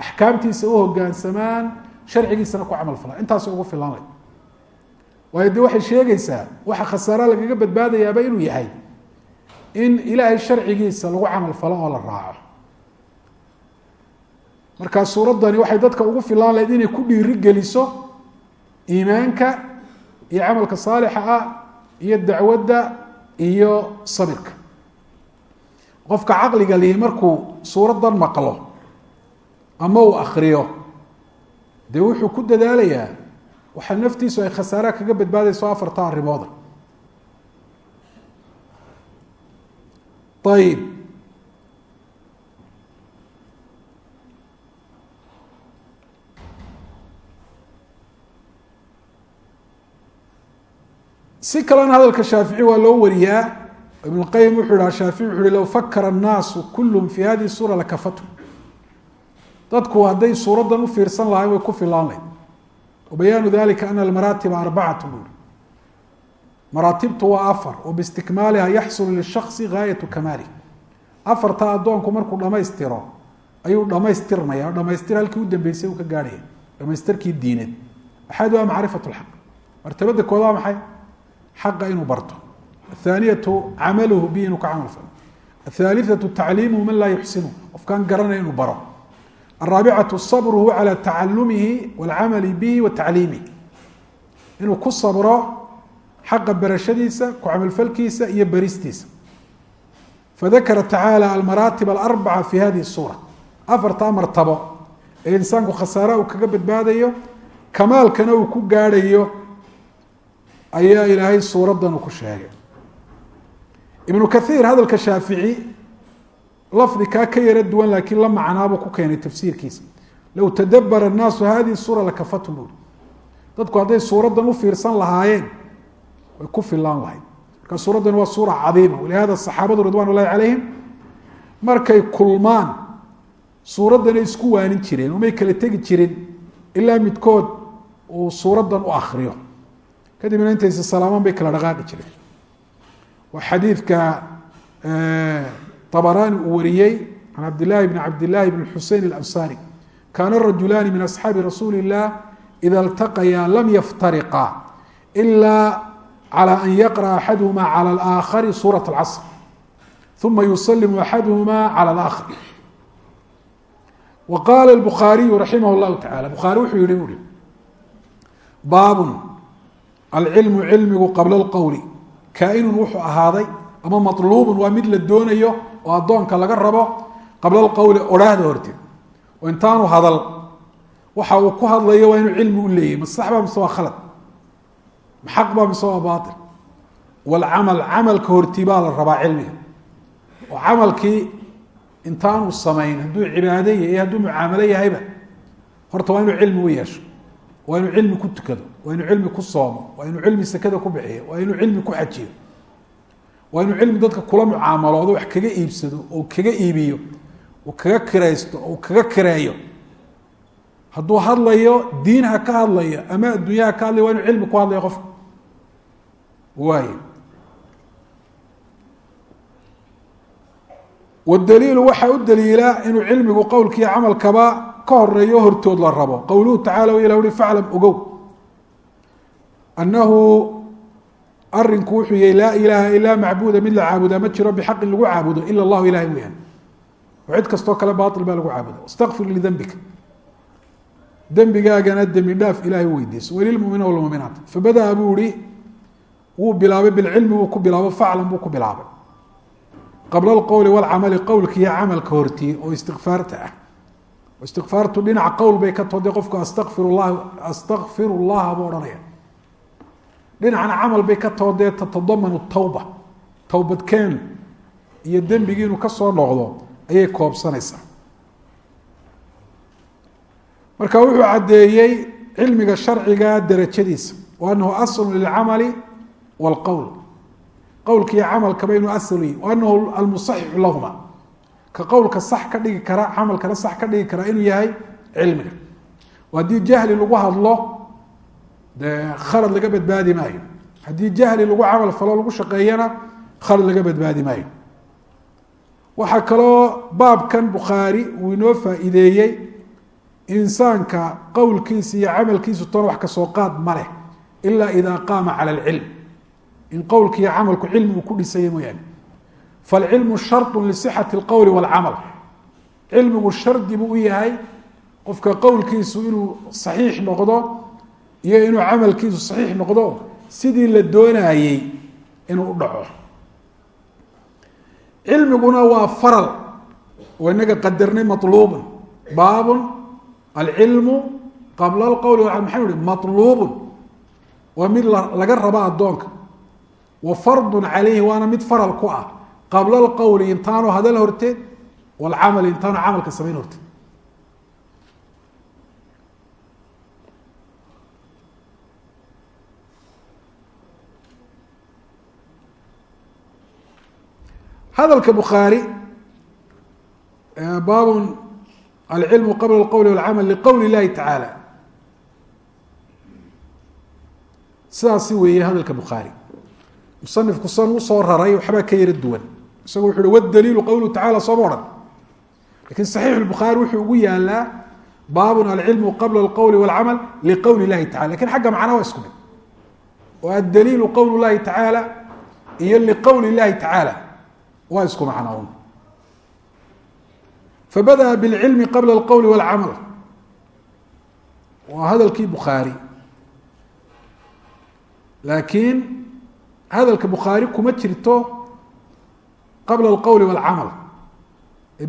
axkaamtiisa u hoggaansamaan sharcigiisana ku camal falaan intaasay ugu filaan lahayd waayo de waxay sheegaysaa waxa khasaara lagaga badbaadayaaba inuu yahay in ilaahay sharcigiisa lagu camal falo oo la raaco. Markaa suuraddani waxay dadka ugu filaan lahayd inay ku dhiiri geliso iimaanka iyo camalka saalixa ah iyo dacwadda iyo sabirka. Qofka caqliga lihi markuu suuraddan maqlo ama uu akriyo dee wuxuu ku dadaalayaa waxaa naftiisu ay khasaaraha kaga badbaadayso afarta arrimooda ayib si kalena hadalka shaafici waa loo wariyaa ibn اlqayim wuxuu ihaha shaafici wuxu uhi low fakara الnaasu kulhm fi hadihi sura lakafatu dadku hadday suuraddan u fiirsan lahayn way ku filaan layd wabayaanu dalika ana almaraatiba arbacatu buri maraatibtu waa afar wa biistikmaaliha yaxsulu lishasi gaayatu kamaali. Afarta addoonku markuu dhamaystiro ayuu dhamaystirmaya dhamaystir halkii u dambeysay uu ka gaarhaya dhamaystirkii diineed axaduha macrifat lxaq. Martabada kood waa maxay? Xaqa inuu barto. Athaaniyatu camaluhu bi inuu ka camal falo. Athaalithatu tacliimuhu man laa yuxsinu qofkaan garanaya inuu baro araabicatu sabruhu calى tacalumihi wاlcamali bihi wa tacliimihi inuu ku sabro xaqa barashadiisa ku camalfalkiisa iyo beristiisa fadakara tacaala almaraatib alarbaca fi hadihi suura afartaa martabo ee insaanku khasaara uu kaga badbaadayo kamaalkana uu ku gaadhayo ayaa ilaahay suuraddan uu ku sheegay ibnu kaiir hadalka shaafici lafdi kaa ka yaro duwan laakiin la macnaabuu ku keenay tafsiirkiisa. Low tadabara الnaasu hadihi suura lakafatum buuri dadku hadday suuraddan u fiirsan lahaayeen way ku filaan lahayd. Marka suuraddan waa suura cadiima walihada saxaabadu ridwan ullahi calayhim markay kulmaan suuraddanay isku waanin jireen umay kala tegi jirin ilaa midkood uu suuraddan u akriyo kadibna intaysi salaamaan bay kala dhaqaaqi jireen. Waa xadiidka abaraani uu wariyey can cabdilaahi bni cabdilaahi bn xusein alansaari. Kaana rajulaani min asxaabi rasuuli illaah ida altaqayaa lam yaftariqaa ilaa calaa an yaqra'a axaduhumaa cala alaakhari suurat alcasr uma yusalimu axaduhumaa cala alaakhar wa qaala albukhaariyu raximah llahu tacala bukhaari wuxuu yihi uhi baabun alcilmu cilmigu qabla alqowli kaa'inun wuxuu ahaaday ama maluubun waa mid la doonayo oo addoonka laga rabo qabla alqowli odhaahda horteed oo intaanu hadal. Waxa uu ku hadlayo waa inuu cilmi u leeyahy ma sax baa mise waa khalad? Ma xaq baa mise waa baail walcamal camalka hortii baa la rabaa cilmiga. Oo camalkii intaanu samayn hadduu cibaado yahay iyo hadduu mucaamalo yahayba horta waa inuu cilmi u yeesho. Waa inuu cilmi ku tukado. Waa inuu cilmi ku soomo. Waa inuu cilmi sekada ku bixiyo. Waa inuu cilmi ku xajiyo waa inuu cilmi dadka kula mucaamaloodo wax kaga iibsado oo kaga iibiyo uu kaga kiraysto oo kaga kireeyo. Hadduu hadlayo diinha ka hadlayo ama adduunyaha ka hadlayo waa inuu cilmi ku hadlayo qofka. Waay wadaliilu waxaa u daliila inuu cilmigu qowlkiiyo camalkaba ka horeeyo hortood la rabo. Qowluhu tacala w ilah uhi faclam ogow. Annahu arinku wuxuu yahy laa ilaaha ilaa macbuuda mid la caabudaa ma jiro bixaqin lagu caabudo ila allahu ilahay mooyaane oo cid kastoo kale baail baa lagu caabuda istaqfir lidembika dembigaagana dembi dhaaf ilahay weydiiso walilmuminiin walmuminaat fabadaa buu ihi wuu bilaabay bilcilmi buu ku bilaabo faclan buu ku bilaabay. Qabla alqowli walcamali qowlka iyo camalka hortii oo istikfaarta ah. Istikfaartu dhinaca qowl bay ka toode qofku astaqfir lah astakfir llaha buu odhanaya dhinacana camal bay ka toodee tatadamanu tawba towbadkeen iyo dembigii inuu ka soo noqdo ayay koobsanaysaa. Marka wuxuu caddeeyey cilmiga sharciga derajadiisa wa anahu aslu lilcamali wاlqowl qowlka iyo camalkaba inuu asal yihi wa anahu almusaxixu lahuma. Ka qowlka sax ka dhigi kara camalkana sax ka dhigi kara inuu yahay cilmiga. Haddii jahli lagu hadlo dee khalad laga badbaadi maayo haddii jahli lagu camal falo lagu shaqeeyana khalad laga badbaadi maayo waxaa kaloo baabkan bukhaari uu inoo faa'iideeyey insaanka qowlkiisa iyo camalkiisu toona wax kasoo qaad ma leh ila ida qaama cala alcilm in qowlka iyo camalku cilmi uu ku dhisaya mooyaane falcilmu sharطu lisixati اlqowli wاlcamal cilmigu shardi buu u yahay qofka qowlkiisu inuu saxiix noqdo iyo inuu camalkiisu saxiix noqdo sidii la doonayey inuu dhaco. Cilmiguna waa faral oo inaga qadarnay maluubun baabun alcilmu qabla alqowli maxay hi maluubun waa mid laga rabo addoonka. Wa fardun calayhi waana mid faral ku ah. Qabla alqowli intaanu hadal horteed walcamali intaanu camalka samayn horteed hadalka bukhaari baabun alcilmu qabla alqowli walcamal liqowli illahi tacaala sidaasi weeye hadalka bukhaari musanifku san u soo raray waxbaa ka yara duwan. Isagu wuxu uhi wadaliilu qowluhu tacala sooma odhan. Lakin saxiix bukhaari wuxuu ugu yaalaa baabun alcilmu qabla alqowli walcamal liqowli illahi tacala laakiin xagga macnaa waa isku mid. Oo addaliilu qowl llahi tacaala iyo liqowli illahi tacaala waa isku macnoon fabadaأa bاlcilmi qabla اlqowli wاlcamal waa hadalkii bukhaari laakiin hadalka bukhaari kuma jirto qabla اlqowli wاlcamal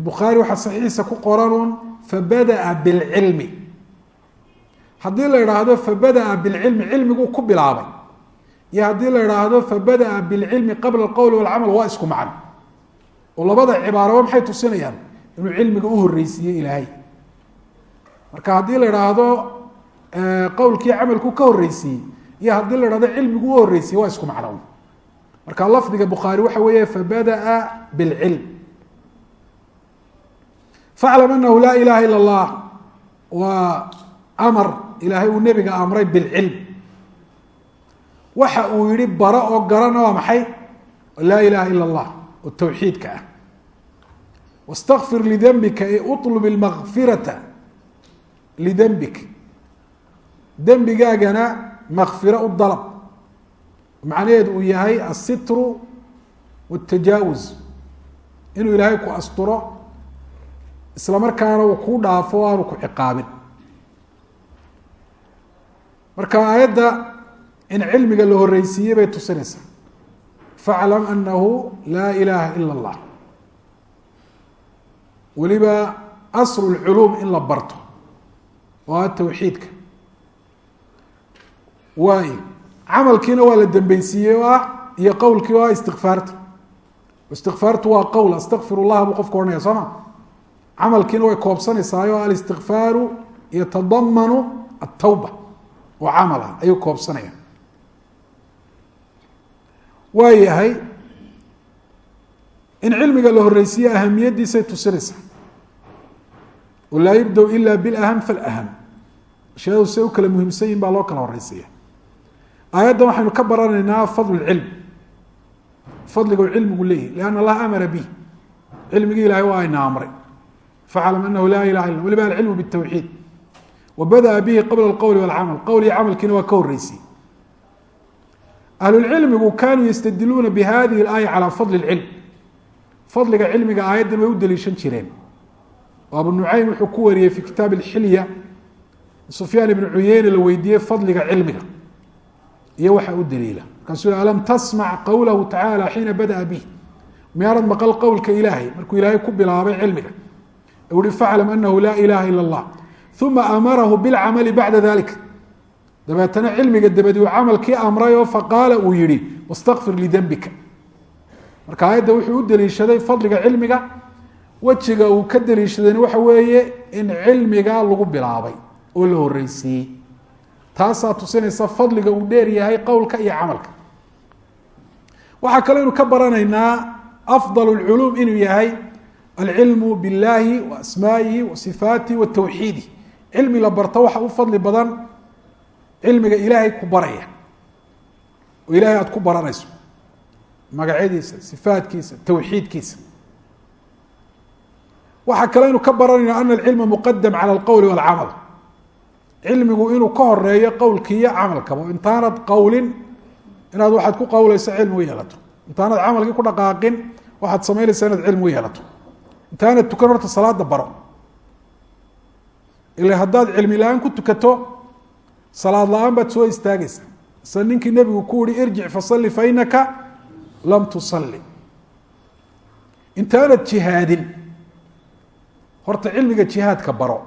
bukhaari waxaa saxiixiisa ku qoranun fabadaأa bاlcilmi haddii la idhaahdo fabadaأa bاlcilmi cilmiguu ku bilaabay iyo haddii la idhaahdo fabadaأa bاlcilmi qabla اlqowli wاlcamal waa isku macno oo labada cibaaraba maxay tusinayaan? Inuu cilmiga u uhoreysiiye ilaahay. Marka haddii la idhaahdo qowlkii camalku ka horeysiiyey iyo haddii la dhahdo cilmigu u horeysiye waa isku macnow marka lafdiga bukhaari waxa weeye fabadaa bilcilm. Faclam anahu laa ilaha ila اllah waa amar ilaahay uu nebiga amray bilcilm. Waxa uu yihi bara oo garana waa maxay? Laa ilaha ila اllah oo tawxiidka ah wاstakfir lidembika e uطlb اlmakfirata lidembik dembigaagana makfiro u dalab macnaheedu uu yahay asitru wاtajaawuz inuu ilaahay ku asturo isla markaana uu kuu dhaafo o aanu ku ciqaabin marka aayadda in cilmiga la horeysiiyey bay tusinaysaa faclam anahu laa ilaha ila اllah weliba aslu lculuum in la barto oo a tawxiidka waay camalkiina waa la dambeysiiyey oo ah iyo qowlkii oo ah istikfaarta istikfaartu waa qowl astakfir llah buu qofka odhanaya soo ma camalkiina way koobsanaysaay oo alistikfaaru yatadamanu atawba oo camal ah ayuu koobsanaya waa yahay in cilmiga la horeysiiye ahamiyadiisay tusinaysaa oo laa yubda ila bilaham falaham ashyaadu say u kala muhiimsan yihin baa loo kala horeysiya aayaddan waxaynu ka baranaynaa fadl cilm fadliga u cilmigu leeyahy lianna allaha amara bih cilmigii ilahay waa ayna amray faclam anahu laa ilaha illa waliba alcilmu bالtawxiid wa badaأa bihi qabla اlqowli wاlcamal qowl iyo camalkiina waa ka horeysay ahlulcilmigu kanuu yastadiluuna bihadihi اlaaya calى fadli اlcilm fadliga cilmiga aayaddan way u daliishan jireen oo abu nucaym wuxuu ku wariyey fi kitaab اlxilya sufyaan ibnu cuyeyne la weydiiyey fadliga cilmiga iyo waxa u daliila markaasuu alam tasmac qowlahu tacaala xiina badaأa bih miyaanad maqal qowlka ilaahay markuu ilaahay ku bilaabay cilmiga uhi faclam anahu laa ilaha ila اllah uma amarahu bilcamali bacda dalik dabeetana cilmiga dabadi uu camalkii amray oo faqaala uu yihi wastakfir lidembika marka aayadda wuxuu u daliishaday fadliga cilmiga wejiga uu ka daliishadayna waxa weeye in cilmiga lagu bilaabay oo la horeysiiyey taasaa tusinaysa fadliga uu dheer yahay qowlka iyo camalka. Waxaa kaloo inu ka baranaynaa afdal اlculuum inuu yahay alcilmu biاllahi wa asmaa'ihi wa sifaatihi wa tawxiidi cilmi la barto waxa u fadli badan cilmiga ilaahay ku baraya. Oo ilahay aada ku baranayso. Magacyadiisa sifaatkiisa tawxiidkiisa. Waxaa kaloo inu ka baranayna ana alcilma muqadam cala alqowli walcamal. Cilmigu inuu ka horeeyo qowlkiiyo camalkaba. Intaanad qowlin inaad waxaad ku qowleyso cilmi u yeelato. Intaanad camalkii ku dhaqaaqin waxaad samaynaysaa inaad cilmi u yeelato. Intaanad tukan horta salaada baro. Ila haddaad cilmi la'aan ku tukato salaad la'aan baad soo istaagaysaa. Sida ninkii nebigu ku yihi irjic fasalli fa inaka lam tusalli. Intaanad jihaadin horta cilmiga jihaadka baro.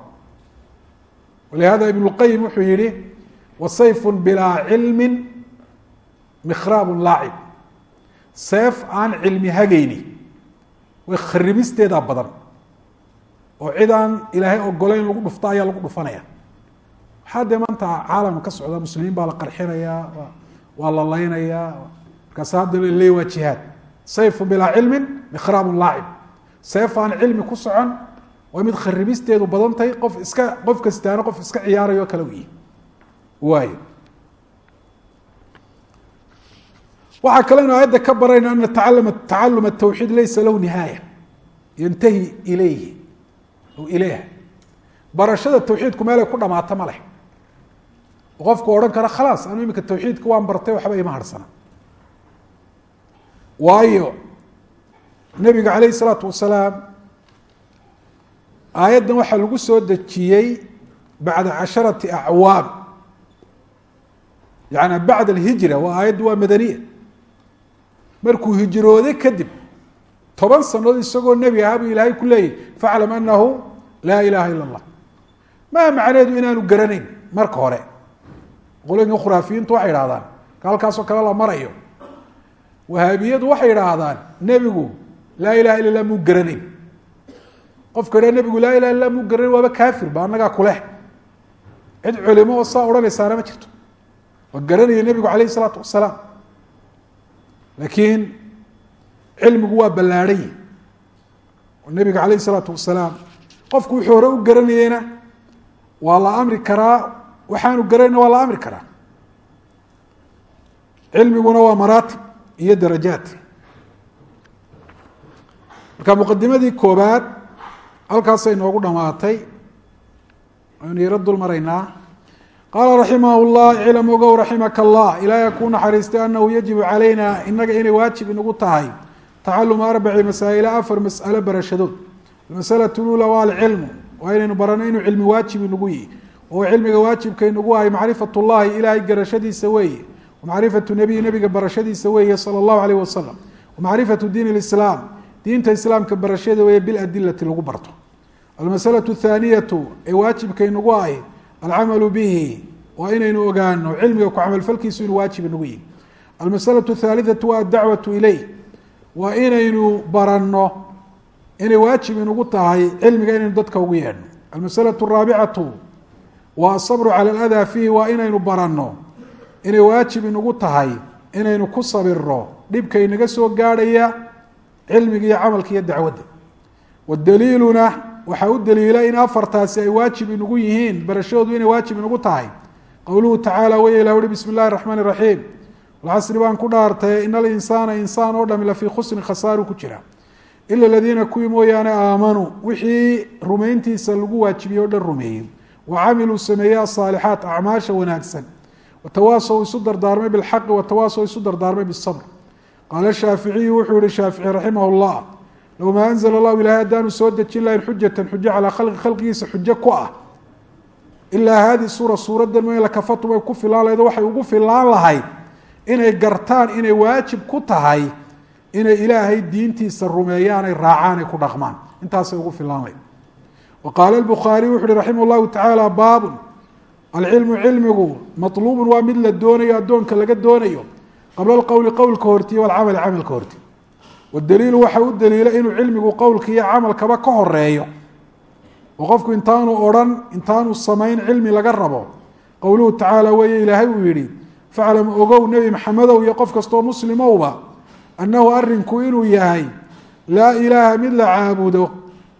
Walihada ibn اlqayim wuxuu yihi wasayfu bilaa cilmi mikhraab laacib. Seef aan cilmi hagayni way kharibisteedaa badan. Oo cid aan ilaahay ogoleyn lagu dhufto ayaa lagu dhufanaya waxaa dee maanta caalamka ka socda muslimiin baa la qarxinayaa waa la leynayaa markaas hadda le waa jihaad. Sayfu bilaa cilmin mikhraab laacib. Seef aan cilmi ku socon waa mid kharibisteedu badan tahay qof iska qof kastaana qof iska ciyaarayo kale u waayo. Waxaa kale inu aayadda ka barayna ana tacaluma tacalum atawxiid laysa lahu nihaaya. Yantahi ilayhi aw ilayha. Barashada tawxiidku meelay ku dhamaato ma leh qofku odhan kara khalaas anu iminka tawxiidka waan bartay waxba ima harsana. Waayo nabiga calayh isalaatu wasalaam aayaddan waxaa lagu soo dejiyey bacda casharati acwaam. Yaani bacda alhijra waa aayaddu waa madaniya. Markuu hijrooday kadib toban sanadood isagoo nebi ahaa buu ilaahay ku leeyahy faclam anahu laa ilaha ila اllah maa macneedu inaanu garanayn marka hore qolooyinka khuraafiyiintu waxay idhahdaan ka halkaasoo kale la marayo. Wahaabiyadu waxay idhaahdaan nebigu laa ilaha illa lah muu garanayn qofka idhaa nebigu laa ilaha illa muu garanayn waaba kaafir ba annagaa kuleh cid culimo oo saa odhanaysaana ma jirto. Waa garanaya nebigu calayh isalaatu wasalaam laakiin cilmigu waa ballaadhay oo nebiga calayh isalaatu wasalaam qofku wuxuu hore u garanayeyna waa la amri karaa waxaanu garanayna waa la amri karaa. Cilmiguna waa maraatib iyo darajaat marka muqadimadii koobaad halkaasay noogu dhamaatay aynu yaro dul maraynaa. Qaala raximah llah iclam ogow raximaka allah ilaahay ku naxariistay anahu yajibu calayna inaga inay waajib inagu tahay. Tacaluma arbaci masaa'ila afar mas'alo barashadood. Almasalatu lula waa alcilmu waa inaynu barano inuu cilmi waajib inagu yihi oo cilmiga waajibka inagu ahay macrifat llahi ilaahay garashadiisa weeye wamacrifatu nabiyi nabiga barashadiisa weeye sala allahu alayh wasalam wamacrifatu diin lislaam diinta islaamka barashada weeye biladilati lagu barto. Almasalatu thaaniyatu ee waajibka inagu ahy alcamalu bihi waa inaynu ogaano cilmiga ku camalfalkiisu inuu waajib inagu yihi almasalatu thaalitatu waa adacwatu ileyh waa inaynu baranno inay waajib inagu tahay cilmiga inaynu dadka ugu yeedhno. Almasalatu araabicatu waa asabru cala aladaa fiihi waa inaynu baranno inay waajib inagu tahay inaynu ku sabiro dhibka inaga soo gaadhaya cilmiga iyo camalka iyo dacwadda wadaliiluna waxaa u daliila in afartaasi ay waajib inagu yihiin barashadoodu inay waajib inagu tahay qowluhu tacaala wey ilah uhi bismi اllahi الraxmaan الraxiim walcasri baan ku dhaartay in alinsaana insaan oo dhami lafii khusrin khasaaru ku jira ila aladiina kuwii mooyaane aamanuu wixii rumayntiisa lagu waajibiyey o dhan rumeeyey wa camiluu sameeyey asaalixaat acmaasha wanaagsan watawaasow isu dardaarmay bilxaqi watawaasow isu dardaarmay bisabr qaala shaaficiyu wuxuu yihi shaafici raximah llah low maa anzla allahu ilahay haddaanu soo dejin lahayn xujatan xujo calaa khalqi khalqigiisa xujo ku ah ilaa haadii suura suuraddan ma lakafatu way ku filaan lahayd waxay ugu filaan lahayd inay gartaan inay waajib ku tahay inay ilaahay diintiisa rumeeyaanay raacaanay ku dhaqmaan intaasay ugu filaan wa qaala albukhaariy wuxu uhi raximah llahu tacaala baabun alcilmu cilmigu maluubun waa mid la doonayo addoonka laga doonayo qabla alqowli qowlka hortiy walcamali camalka horti wadaliilu waxa u daliila inuu cilmigu qowlka iyo camalkaba ka horeeyo oo qofku intaanu odhan intaanu samayn cilmi laga rabo qowluhu tacaala weeye ilaahay uu yihi faclam ogow nebi maxamedow iyo qof kastoo muslimowba annahu arinku inuu yahay laa ilaaha mid la caabudo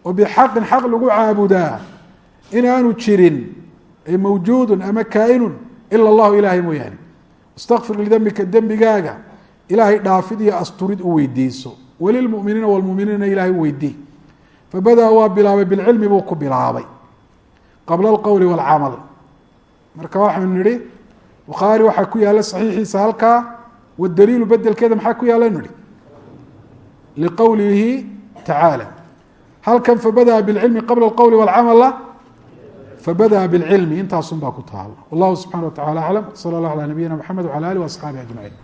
oo bixaqin xaq lagu caabudaa inaanu jirin ay mawjuudun ama kaa-inun ila allahu ilaahay mooyaane. Istakfir lidembika dembigaaga ilaahay dhaafid iyo asturid u weydiiso. Walilmuminiina wlmuminiina ilaahay weydii. Fabada waa bilaabay bilcilmi buu ku bilaabay. Qabla alqowli wاlcamal marka waxaynu nihi bukhaari waxaa ku yaalla saxiixiisa halkaa wadaliilu bedelkeeda maxaa ku yaalla nihi liqowlihi tacaala halkan fabada bilcilmi qabla alqowli wاlcamala fabada bilcilmi intaasun baa ku taala wallahu subxana wa tacala aclam sala allah alى nabiyina mxamed wعalى alih وaصxaabihi ajmaciin